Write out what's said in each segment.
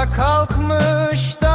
Ayağa kalkmış da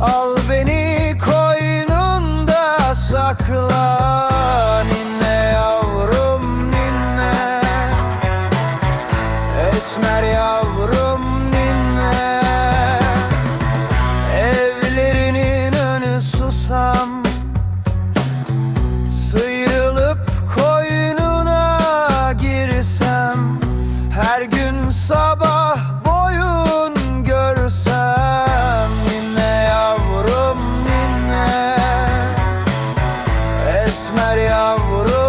Al beni koynunda sakla Ninne yavrum ninne. Esmer yavrum ninne. Evlerinin önü susam. favor